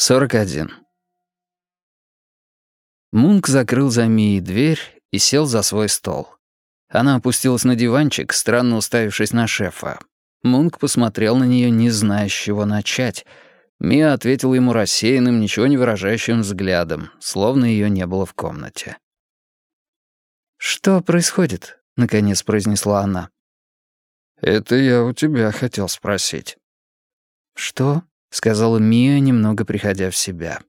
41. Мунк закрыл за Мией дверь и сел за свой стол. Она опустилась на диванчик, странно уставившись на шефа. Мунк посмотрел на нее, не зная, с чего начать. Мия ответила ему рассеянным, ничего не выражающим взглядом, словно ее не было в комнате. «Что происходит?» — наконец произнесла она. «Это я у тебя хотел спросить». «Что?» — сказала Мия, немного приходя в себя.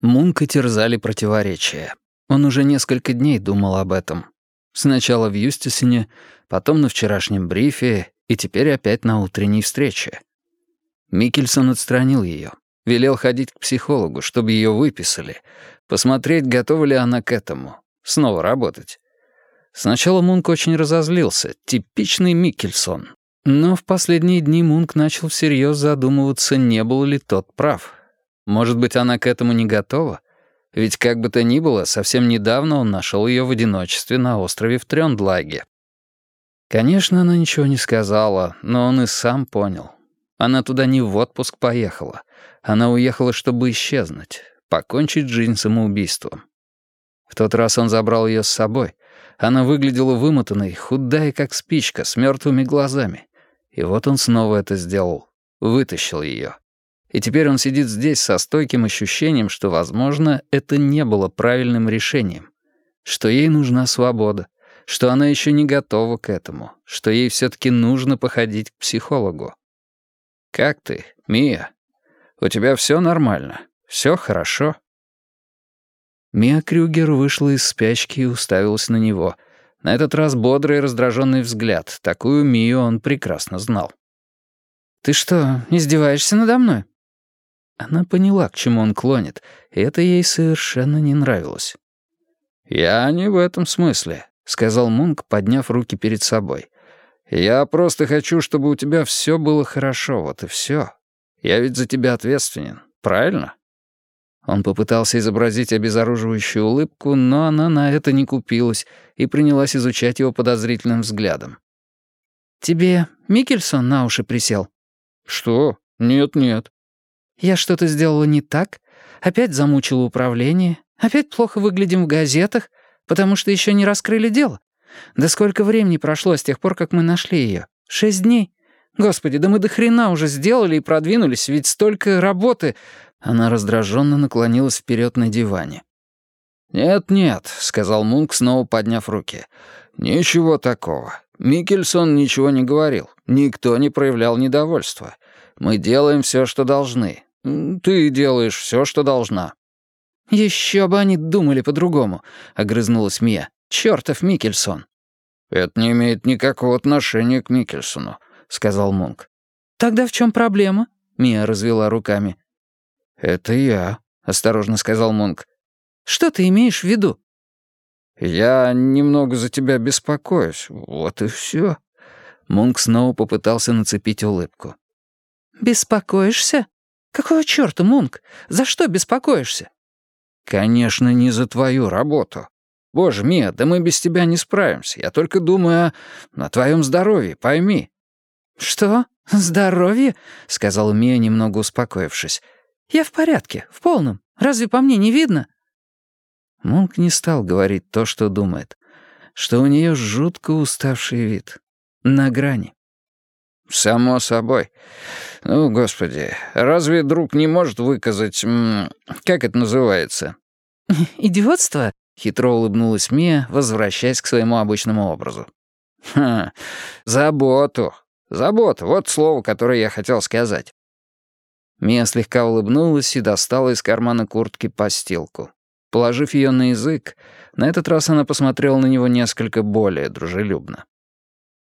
Мунка терзали противоречия. Он уже несколько дней думал об этом. Сначала в Юстисене, потом на вчерашнем брифе и теперь опять на утренней встрече. Микельсон отстранил ее, велел ходить к психологу, чтобы ее выписали, посмотреть, готова ли она к этому, снова работать. Сначала Мунк очень разозлился, типичный Микельсон, но в последние дни Мунк начал всерьез задумываться, не был ли тот прав. Может быть, она к этому не готова? Ведь как бы то ни было, совсем недавно он нашел ее в одиночестве на острове в Трёндлаге. Конечно, она ничего не сказала, но он и сам понял. Она туда не в отпуск поехала. Она уехала, чтобы исчезнуть, покончить жизнь самоубийством. В тот раз он забрал ее с собой. Она выглядела вымотанной, худая, как спичка, с мертвыми глазами. И вот он снова это сделал. Вытащил ее. И теперь он сидит здесь со стойким ощущением, что, возможно, это не было правильным решением. Что ей нужна свобода. Что она еще не готова к этому. Что ей все-таки нужно походить к психологу. «Как ты, Мия? У тебя все нормально? Все хорошо?» Мия Крюгер вышла из спячки и уставилась на него — на этот раз бодрый и раздраженный взгляд. Такую Мию он прекрасно знал. «Ты что, издеваешься надо мной?» Она поняла, к чему он клонит, и это ей совершенно не нравилось. «Я не в этом смысле», — сказал Мунк, подняв руки перед собой. «Я просто хочу, чтобы у тебя все было хорошо, вот и все. Я ведь за тебя ответственен, правильно?» Он попытался изобразить обезоруживающую улыбку, но она на это не купилась и принялась изучать его подозрительным взглядом. «Тебе Микельсон на уши присел?» «Что? Нет-нет». «Я что-то сделала не так? Опять замучила управление? Опять плохо выглядим в газетах? Потому что еще не раскрыли дело? Да сколько времени прошло с тех пор, как мы нашли ее? Шесть дней? Господи, да мы до хрена уже сделали и продвинулись, ведь столько работы. Она раздраженно наклонилась вперед на диване. «Нет-нет», — сказал Мунк, снова подняв руки. «Ничего такого. Микельсон ничего не говорил. Никто не проявлял недовольства. Мы делаем все, что должны. Ты делаешь все, что должна». «Еще бы они думали по-другому», — огрызнулась Мия. «Чёртов Микельсон». «Это не имеет никакого отношения к Микельсону», — сказал Мунк. «Тогда в чем проблема?» — Мия развела руками. «Это я», — осторожно сказал Мунк. «Что ты имеешь в виду?» «Я немного за тебя беспокоюсь, вот и все. Мунк снова попытался нацепить улыбку. «Беспокоишься? Какого чёрта, Мунк? За что беспокоишься?» «Конечно, не за твою работу. Боже, Мия, да мы без тебя не справимся. Я только думаю о, о твоем здоровье, пойми». «Что? Здоровье?» — сказала Мия, немного успокоившись. «Я в порядке, в полном. Разве по мне не видно?» Мунк не стал говорить то, что думает. Что у нее жутко уставший вид. На грани. «Само собой. Ну, господи, разве друг не может выказать... Как это называется?» «Идиотство?» — хитро улыбнулась Мия, возвращаясь к своему обычному образу. «Ха, заботу. Забота — вот слово, которое я хотел сказать. Мия слегка улыбнулась и достала из кармана куртки постилку. Положив ее на язык, на этот раз она посмотрела на него несколько более дружелюбно.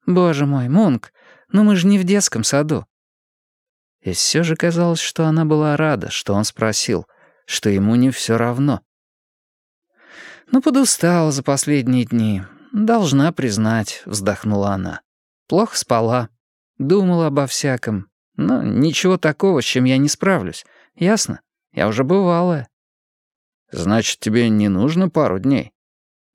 «Боже мой, Мунк, ну мы же не в детском саду». И все же казалось, что она была рада, что он спросил, что ему не все равно. «Ну, подустала за последние дни. Должна признать», — вздохнула она. «Плохо спала. Думала обо всяком. Но ничего такого, с чем я не справлюсь. Ясно? Я уже бывалая». «Значит, тебе не нужно пару дней?»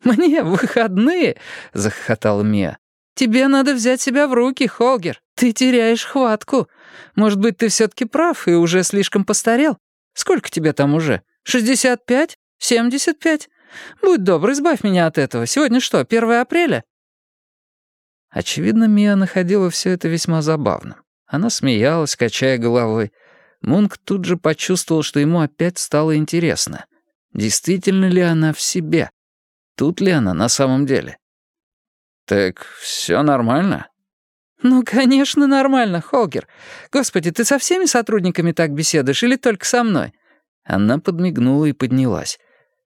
«Мне выходные?» — захохотала Мия. «Тебе надо взять себя в руки, Холгер. Ты теряешь хватку. Может быть, ты все таки прав и уже слишком постарел? Сколько тебе там уже? Шестьдесят пять? Семьдесят пять? Будь добр, избавь меня от этого. Сегодня что, 1 апреля?» Очевидно, Мия находила все это весьма забавным. Она смеялась, качая головой. Мунк тут же почувствовал, что ему опять стало интересно. Действительно ли она в себе? Тут ли она на самом деле? «Так все нормально?» «Ну, конечно, нормально, Холгер. Господи, ты со всеми сотрудниками так беседуешь или только со мной?» Она подмигнула и поднялась.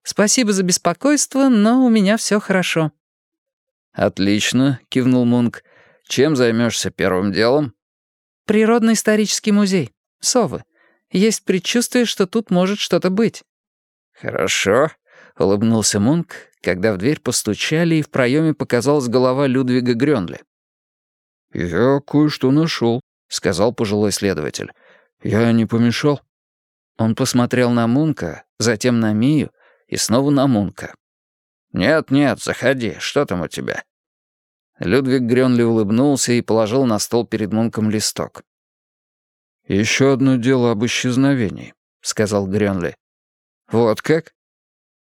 «Спасибо за беспокойство, но у меня все хорошо». «Отлично», — кивнул Мунк. «Чем займешься первым делом?» «Природно-исторический музей. Совы. Есть предчувствие, что тут может что-то быть». «Хорошо», — улыбнулся Мунк, когда в дверь постучали, и в проеме показалась голова Людвига Грёнли. «Я кое-что нашел», — сказал пожилой следователь. «Я не помешал». Он посмотрел на Мунка, затем на Мию и снова на Мунка. «Нет-нет, заходи, что там у тебя?» Людвиг Грёнли улыбнулся и положил на стол перед Мунком листок. «Еще одно дело об исчезновении», — сказал Грёнли. «Вот как?»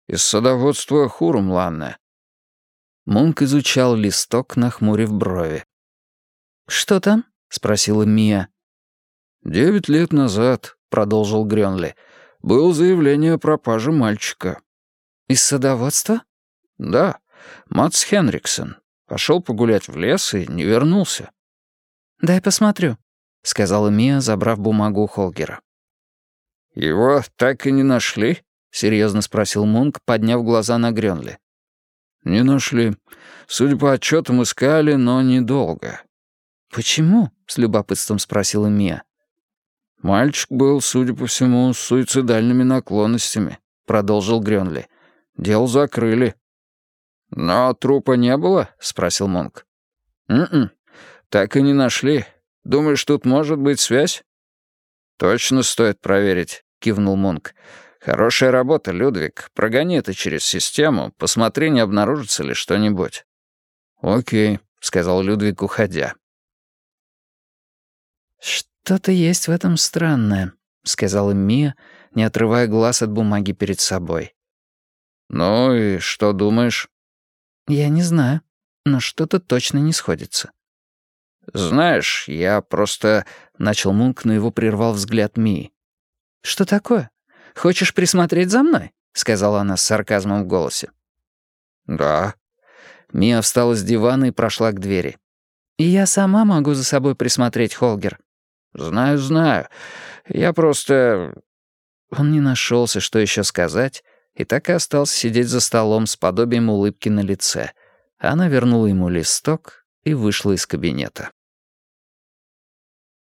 «Из садоводства Хурумланна». Мунк изучал листок, нахмурив брови. «Что там?» — спросила Мия. «Девять лет назад», — продолжил Грёнли, — «было заявление о пропаже мальчика». «Из садоводства?» «Да, Матс Хенриксон. Пошел погулять в лес и не вернулся». «Дай посмотрю», — сказала Мия, забрав бумагу у Холгера. «Его так и не нашли?» — серьезно спросил Мунк, подняв глаза на Грёнли. «Не нашли. Судя по отчетам, искали, но недолго. «Почему?» — с любопытством спросила Мия. «Мальчик был, судя по всему, с суицидальными наклонностями», — продолжил Грёнли. «Дело закрыли». «Но трупа не было?» — спросил Монк. «М-м, так и не нашли. Думаешь, тут может быть связь?» «Точно стоит проверить», — кивнул Монк. «Хорошая работа, Людвиг. Прогони это через систему, посмотри, не обнаружится ли что-нибудь». «Окей», — сказал Людвиг, уходя. «Что-то есть в этом странное», — сказала Мия, не отрывая глаз от бумаги перед собой. «Ну и что думаешь?» «Я не знаю, но что-то точно не сходится». «Знаешь, я просто...» — начал Мунк, но его прервал взгляд Мии. «Что такое? Хочешь присмотреть за мной?» — сказала она с сарказмом в голосе. «Да». Мия встала с дивана и прошла к двери. «И я сама могу за собой присмотреть, Холгер. «Знаю, знаю. Я просто...» Он не нашелся, что еще сказать, и так и остался сидеть за столом с подобием улыбки на лице. Она вернула ему листок и вышла из кабинета.